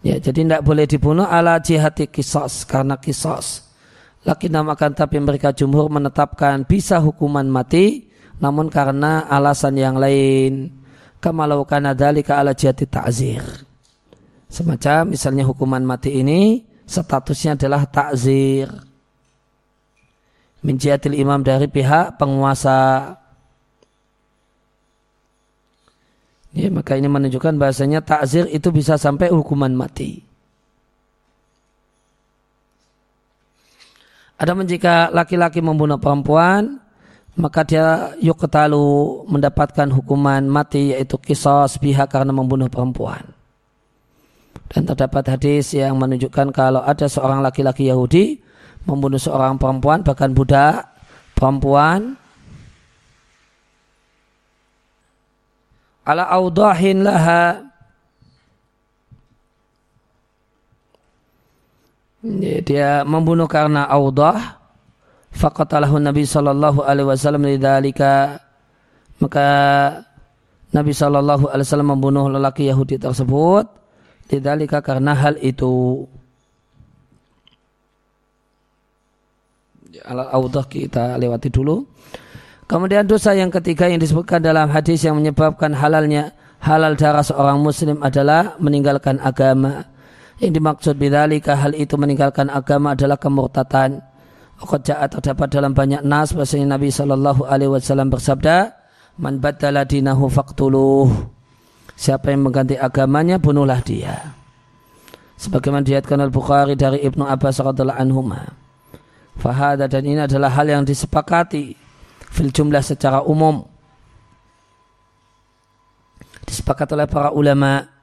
Ya, jadi tidak boleh dibunuh ala jihati kisos karena kisos. Laki namakan tapi mereka jumhur menetapkan bisa hukuman mati namun karena alasan yang lain. Kamalau kana dalika ala jihati ta'zir. Semacam misalnya hukuman mati ini statusnya adalah ta'zir. Min imam dari pihak penguasa Ya, maka ini menunjukkan bahasanya takzir itu bisa sampai hukuman mati. Ada jika laki-laki membunuh perempuan, maka dia yuk ketalu mendapatkan hukuman mati yaitu kisos pihak karena membunuh perempuan. Dan terdapat hadis yang menunjukkan kalau ada seorang laki-laki Yahudi membunuh seorang perempuan bahkan budak perempuan ala audahin laha. Dia membunuh karena audah faqatalahu Nabi sallallahu alaihi wasallam lidzalika maka Nabi sallallahu alaihi wasallam membunuh lelaki Yahudi tersebut lidzalika karena hal itu. Ala audah kita lewati dulu Kemudian dosa yang ketiga yang disebutkan dalam hadis yang menyebabkan halalnya halal darah seorang muslim adalah meninggalkan agama. Yang dimaksud bidzalika hal itu meninggalkan agama adalah kemurtatan. Qad terdapat dalam banyak nas bahasanya Nabi sallallahu alaihi wasallam bersabda, "Man badala dinahu faqtuluh." Siapa yang mengganti agamanya bunuhlah dia. Sebagaimana diatkan Al-Bukhari dari Ibnu Abbas radhiyallahu anhuma. Fahada dan ini adalah hal yang disepakati fil jumlah secara umum. Disepakati oleh para ulama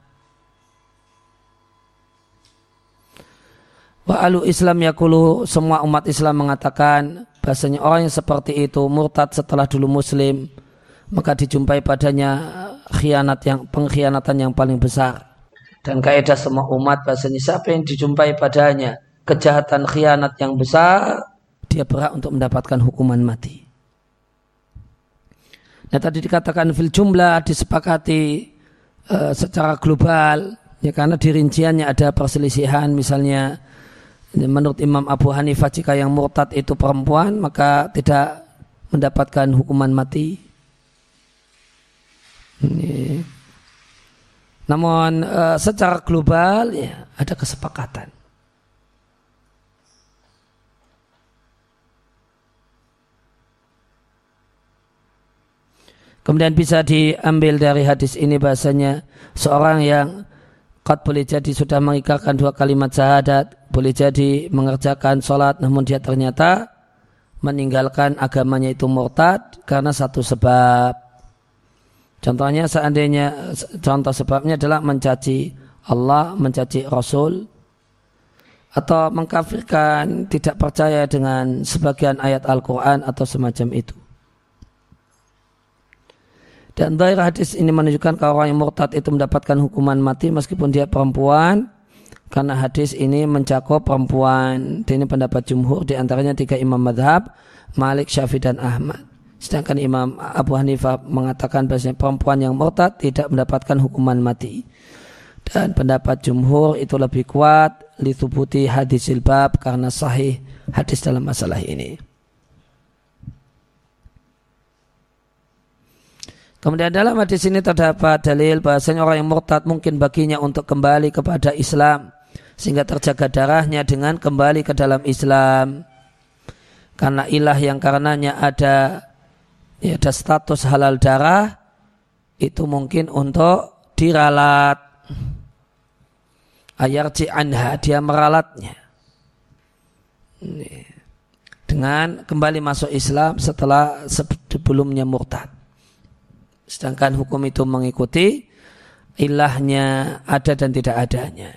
Wa alu Islam yakulu semua umat Islam mengatakan bahasanya orang yang seperti itu murtad setelah dulu muslim maka dijumpai padanya khianat yang pengkhianatan yang paling besar. Dan kaidah semua umat bahasanya siapa yang dijumpai padanya kejahatan khianat yang besar dia berhak untuk mendapatkan hukuman mati. Nah tadi dikatakan fil jumlah disepakati uh, secara global ya karena di rinciannya ada perselisihan misalnya menurut Imam Abu Hanifah jika yang murtad itu perempuan maka tidak mendapatkan hukuman mati. Ini. Namun uh, secara global ya ada kesepakatan. Kemudian bisa diambil dari hadis ini bahasanya seorang yang Qad boleh jadi sudah mengikarkan dua kalimat syahadat, boleh jadi mengerjakan sholat, namun dia ternyata meninggalkan agamanya itu murtad karena satu sebab. Contohnya seandainya contoh sebabnya adalah mencaci Allah, mencaci Rasul, atau mengkafirkan tidak percaya dengan sebagian ayat Al-Quran atau semacam itu. Dan dari hadis ini menunjukkan kalau orang yang murtad itu mendapatkan hukuman mati meskipun dia perempuan karena hadis ini mencakup perempuan. Dan ini pendapat jumhur di antaranya tiga imam madhab, Malik, Syafi'i dan Ahmad. Sedangkan Imam Abu Hanifah mengatakan bahasanya perempuan yang murtad tidak mendapatkan hukuman mati. Dan pendapat jumhur itu lebih kuat litubuti hadis bab karena sahih hadis dalam masalah ini. Kemudian dalam hadis ini terdapat dalil bahasanya orang yang murtad mungkin baginya untuk kembali kepada Islam sehingga terjaga darahnya dengan kembali ke dalam Islam. Karena ilah yang karenanya ada ya, ada status halal darah itu mungkin untuk diralat. Ayarci anha dia meralatnya. Dengan kembali masuk Islam setelah sebelumnya murtad Sedangkan hukum itu mengikuti ilahnya ada dan tidak adanya.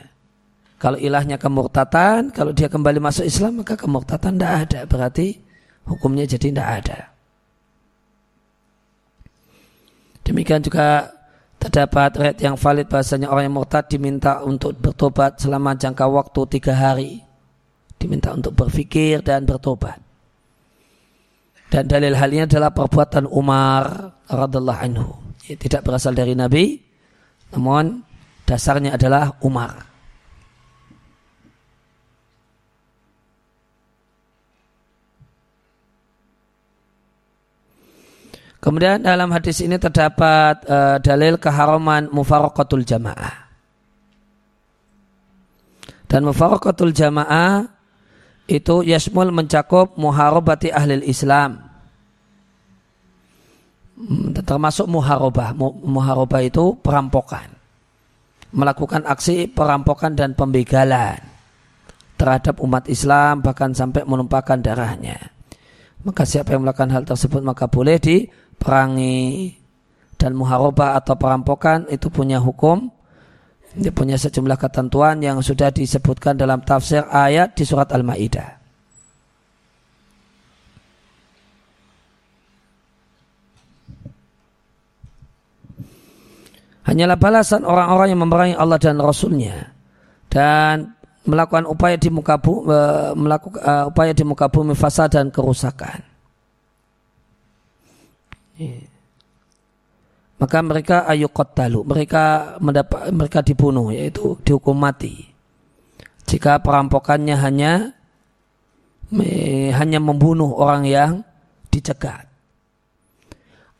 Kalau ilahnya kemurtatan, kalau dia kembali masuk Islam maka kemurtatan tidak ada. Berarti hukumnya jadi tidak ada. Demikian juga terdapat red yang valid bahasanya orang yang murtad diminta untuk bertobat selama jangka waktu tiga hari. Diminta untuk berpikir dan bertobat. Dan dalil halnya adalah perbuatan Umar radhiallahu anhu. Tidak berasal dari Nabi, namun dasarnya adalah Umar. Kemudian dalam hadis ini terdapat uh, dalil keharaman mufaraqatul jamaah. Dan mufaraqatul jamaah itu yasmul mencakup muharabati ahli Islam Hmm, termasuk muharobah. Muharobah itu perampokan. Melakukan aksi perampokan dan pembegalan terhadap umat Islam bahkan sampai menumpahkan darahnya. Maka siapa yang melakukan hal tersebut maka boleh diperangi dan muharobah atau perampokan itu punya hukum dia punya sejumlah ketentuan yang sudah disebutkan dalam tafsir ayat di surat Al-Maidah. hanyalah balasan orang-orang yang memerangi Allah dan Rasulnya dan melakukan upaya di muka bumi, melakukan uh, upaya di muka bumi fasad dan kerusakan. Yeah. Maka mereka ayu kotalu, mereka mendapat mereka dibunuh yaitu dihukum mati. Jika perampokannya hanya hanya membunuh orang yang dicegat.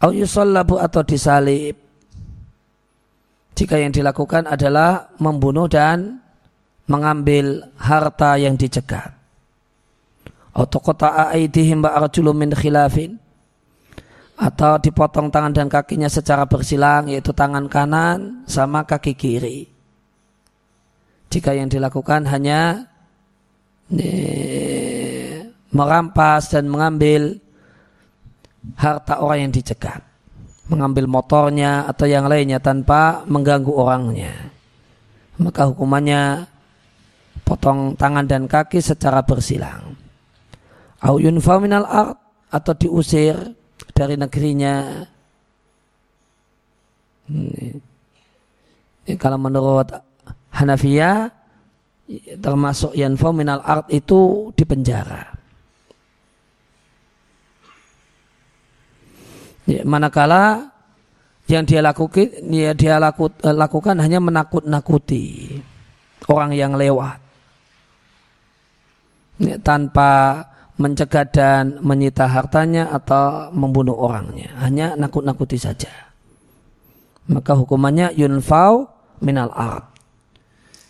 Au yusallabu atau disalib jika yang dilakukan adalah membunuh dan mengambil harta yang dicegat. Atau kota aidihim min khilafin atau dipotong tangan dan kakinya secara bersilang yaitu tangan kanan sama kaki kiri. Jika yang dilakukan hanya merampas dan mengambil harta orang yang dicegat, mengambil motornya atau yang lainnya tanpa mengganggu orangnya, maka hukumannya potong tangan dan kaki secara bersilang. Au yunfa art atau diusir dari negerinya. Ini, kalau menurut Hanafiya termasuk yang minal art itu di penjara. Ya, manakala yang dia lakukan ya dia laku, lakukan hanya menakut-nakuti orang yang lewat ya, tanpa mencegah dan menyita hartanya atau membunuh orangnya. Hanya nakut-nakuti saja. Maka hukumannya yunfau minal art.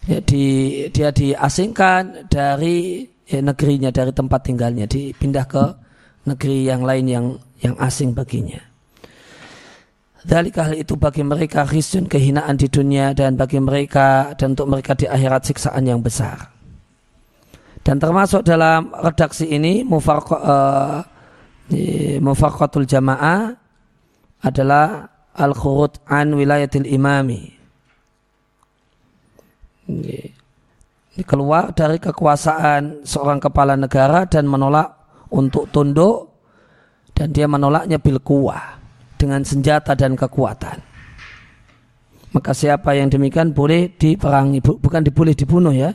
Ya, di, dia diasingkan dari ya, negerinya, dari tempat tinggalnya, dipindah ke negeri yang lain yang yang asing baginya. Dari hal itu bagi mereka khisyun kehinaan di dunia dan bagi mereka dan untuk mereka di akhirat siksaan yang besar. Dan termasuk dalam redaksi ini uh, jamaah adalah al-khurut an wilayatil imami. Ini keluar dari kekuasaan seorang kepala negara dan menolak untuk tunduk dan dia menolaknya bil kuah dengan senjata dan kekuatan. Maka siapa yang demikian boleh diperangi, bukan diboleh dibunuh ya,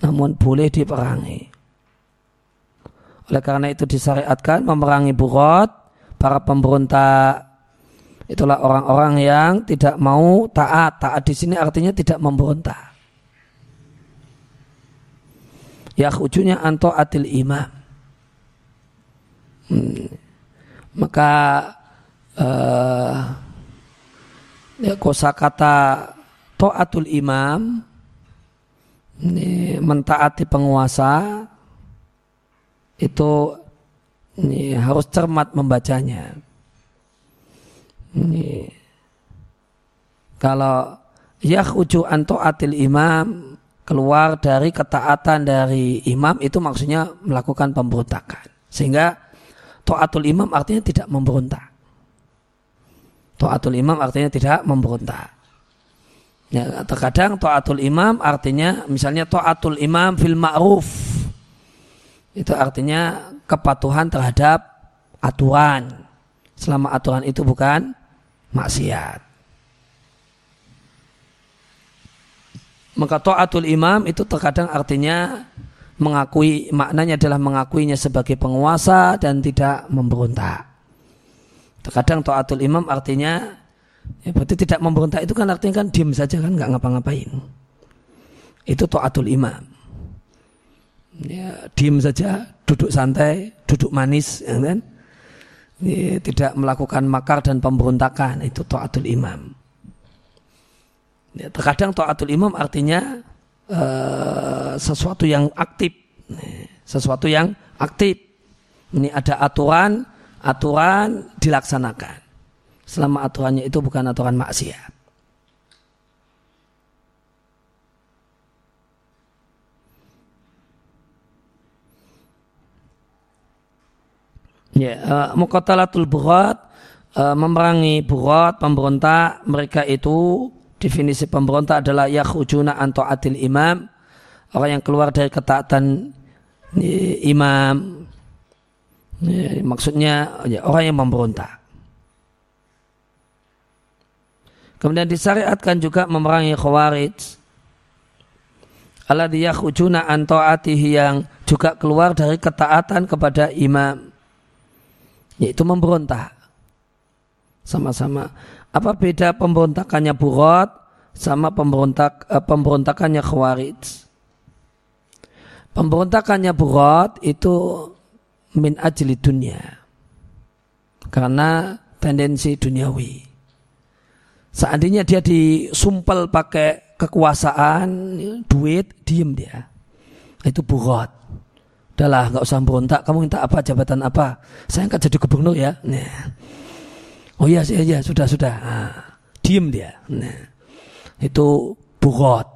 namun boleh diperangi. Oleh karena itu disyariatkan memerangi burat, para pemberontak. Itulah orang-orang yang tidak mau taat. Taat di sini artinya tidak memberontak. Ya ujungnya anto atil imam. Hmm. Maka uh, ya kosa kata to'atul imam ini mentaati penguasa itu ini harus cermat membacanya. Ini kalau yakhruju anto atil imam keluar dari ketaatan dari imam itu maksudnya melakukan pemberontakan. Sehingga to'atul imam artinya tidak memberontak. To'atul imam artinya tidak memberontak. Ya, terkadang taatul imam artinya misalnya taatul imam fil ma'ruf. Itu artinya kepatuhan terhadap aturan. Selama aturan itu bukan maksiat. Maka taatul imam itu terkadang artinya mengakui maknanya adalah mengakuinya sebagai penguasa dan tidak memberontak. Terkadang taatul imam artinya Ya, berarti tidak memberontak itu kan artinya kan diam saja kan nggak ngapa-ngapain. Itu to'atul imam. Ya, diam saja, duduk santai, duduk manis, ya kan? Ya, tidak melakukan makar dan pemberontakan itu to'atul imam. Ya, terkadang to'atul imam artinya uh, sesuatu yang aktif, ya, sesuatu yang aktif. Ini ada aturan, aturan dilaksanakan selama aturannya itu bukan aturan maksiat. Ya, uh, mukotalatul burat uh, memerangi burat pemberontak mereka itu definisi pemberontak adalah yakhujuna anto atil imam orang yang keluar dari ketaatan imam ya, maksudnya ya, orang yang memberontak Kemudian disyariatkan juga memerangi khawarij. Alladhi yakhujuna an yang juga keluar dari ketaatan kepada imam. Yaitu memberontak. Sama-sama. Apa beda pemberontakannya burat sama pemberontak eh, pemberontakannya khawarij? Pemberontakannya burat itu min ajli dunia. Karena tendensi duniawi. Seandainya dia disumpel pakai kekuasaan, duit, diem dia. Itu bugot. Udahlah, nggak usah berontak. Kamu minta apa? Jabatan apa? Saya nggak jadi gubernur ya. Nah. Oh iya, iya, iya, sudah, sudah. Nah, diem dia. Nah. Itu bugot.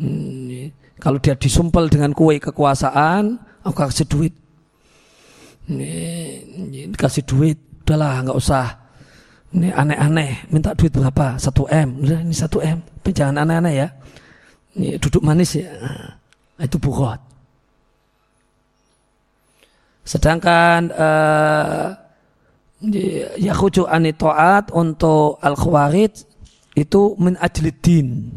Hmm, kalau dia disumpel dengan kue kekuasaan, aku kasih duit. Ini, kasih duit, udahlah nggak usah. Ini aneh-aneh, minta duit berapa? Satu M. Ini satu M. Jangan aneh-aneh ya. Ini duduk manis ya. Nah, itu bugot. Sedangkan uh, yahuju anitoat untuk al khawarij itu min ajlidin.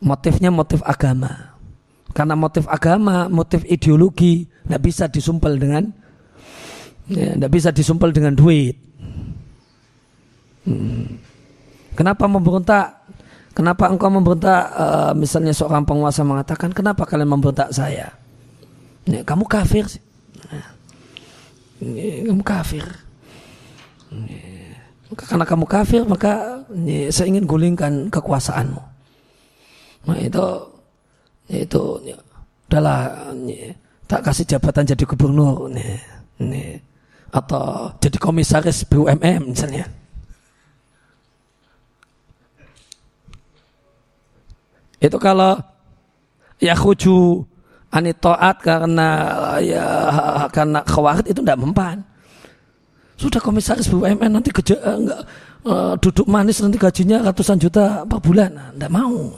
Motifnya motif agama. Karena motif agama, motif ideologi, tidak bisa disumpel dengan tidak ya, bisa disumpel dengan duit. Kenapa memberontak? Kenapa engkau memberontak? Uh, misalnya seorang penguasa mengatakan, kenapa kalian memberontak saya? Ya, kamu kafir sih kamu kafir. Karena kamu kafir maka saya ingin gulingkan kekuasaanmu. Nah itu itu udahlah tak kasih jabatan jadi gubernur nih, nih. atau jadi komisaris BUMN misalnya. Itu kalau ya khuju ani taat karena ya karena khawarit itu tidak mempan. Sudah komisaris BUMN nanti kerja enggak uh, duduk manis nanti gajinya ratusan juta per bulan, nah, enggak mau.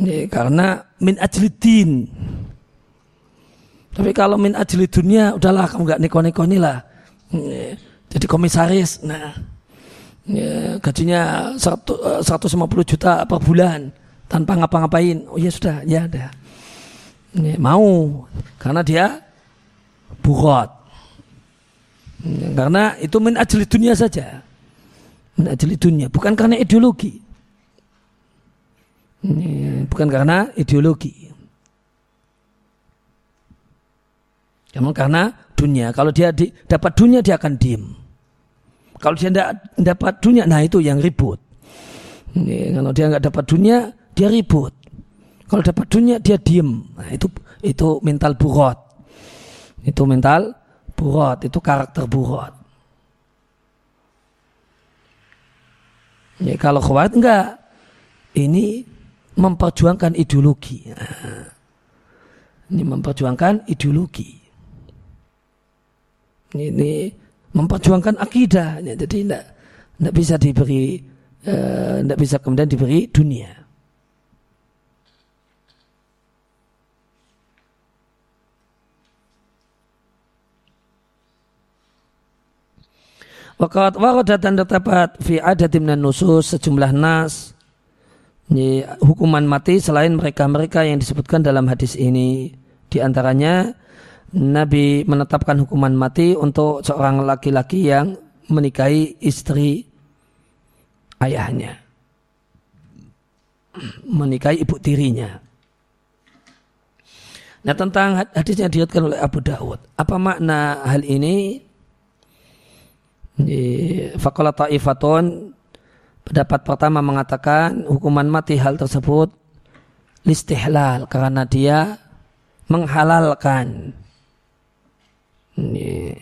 Ini karena min ajlidin. Tapi kalau min ajli dunia, udahlah kamu nggak neko-neko lah. Jadi komisaris, nah ya, gajinya 100, 150 juta per bulan tanpa ngapa-ngapain. Oh ya sudah, ya ada mau karena dia bukhot karena itu min ajli dunia saja min ajli dunia bukan karena ideologi bukan karena ideologi Namun karena dunia. Kalau dia di, dapat dunia dia akan diem. Kalau dia tidak dapat dunia, nah itu yang ribut. Kalau dia nggak dapat dunia, dia ribut. Kalau dapat dunia dia diem. Nah, itu itu mental burot. Itu mental burot, itu karakter burot. Ya, kalau kuat enggak, ini memperjuangkan ideologi. Ini memperjuangkan ideologi. Ini memperjuangkan akidah. Ya, jadi tidak tidak bisa diberi, tidak eh, bisa kemudian diberi dunia. Wakat waradatan terdapat fi adatim dan nusus sejumlah nas hukuman mati selain mereka-mereka yang disebutkan dalam hadis ini. Di antaranya Nabi menetapkan hukuman mati untuk seorang laki-laki yang menikahi istri ayahnya. Menikahi ibu tirinya. Nah tentang hadis yang diriatkan oleh Abu Dawud. Apa makna hal ini? Fakola ta'ifatun pendapat pertama mengatakan hukuman mati hal tersebut listihlal karena dia menghalalkan ini,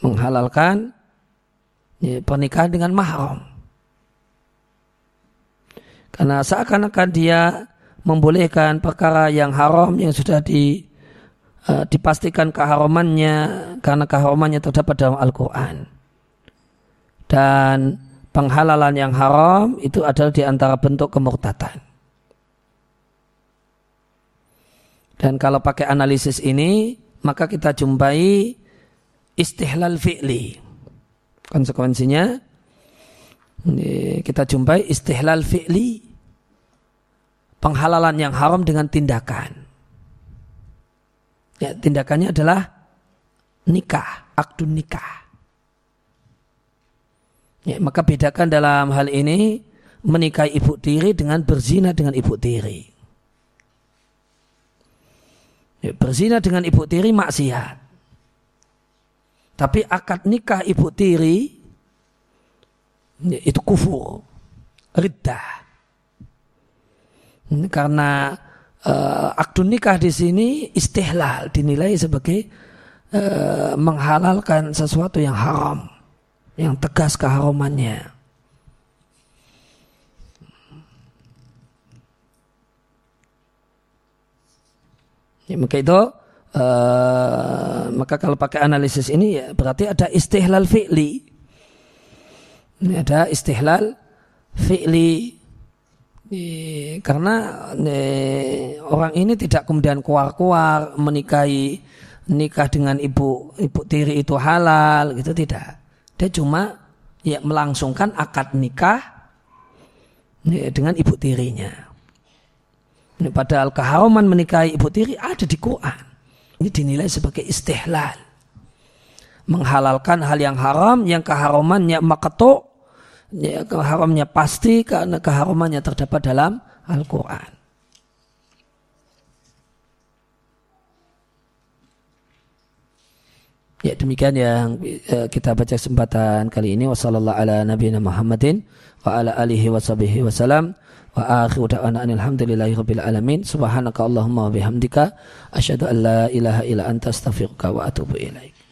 menghalalkan ini, pernikahan dengan mahram karena seakan-akan dia membolehkan perkara yang haram yang sudah di, uh, dipastikan keharamannya karena keharamannya terdapat dalam Al-Quran dan penghalalan yang haram itu adalah di antara bentuk kemurtatan. Dan kalau pakai analisis ini, maka kita jumpai istihlal fi'li. Konsekuensinya, kita jumpai istihlal fi'li, penghalalan yang haram dengan tindakan. Ya, tindakannya adalah nikah, akdu nikah. Ya, maka bedakan dalam hal ini menikahi ibu tiri dengan berzina dengan ibu tiri. Ya, berzina dengan ibu tiri maksiat. Tapi akad nikah ibu tiri ya, itu kufur. riddah. Karena uh, akdun nikah di sini istihlal dinilai sebagai uh, menghalalkan sesuatu yang haram, yang tegas keharumannya. Ya, maka itu uh, maka kalau pakai analisis ini ya berarti ada istihlal fi'li. Ini ada istihlal fi'li. Karena orang ini tidak kemudian kuar-kuar menikahi nikah dengan ibu ibu tiri itu halal gitu tidak. Dia cuma ya melangsungkan akad nikah dengan ibu tirinya padahal keharuman menikahi ibu tiri ada di Quran. Ini dinilai sebagai istihlal. Menghalalkan hal yang haram yang keharumannya maketuk ya, keharamnya pasti karena keharumannya terdapat dalam Al-Quran. Ya demikian yang eh, kita baca kesempatan kali ini. Wasallallahu ala nabiyina Muhammadin wa ala alihi wa sahbihi wasallam wa akhiru da'wana alhamdulillahi rabbil alamin. Subhanaka allahumma wa bihamdika. Asyhadu an la ilaha illa anta astaghfiruka wa atubu ilaik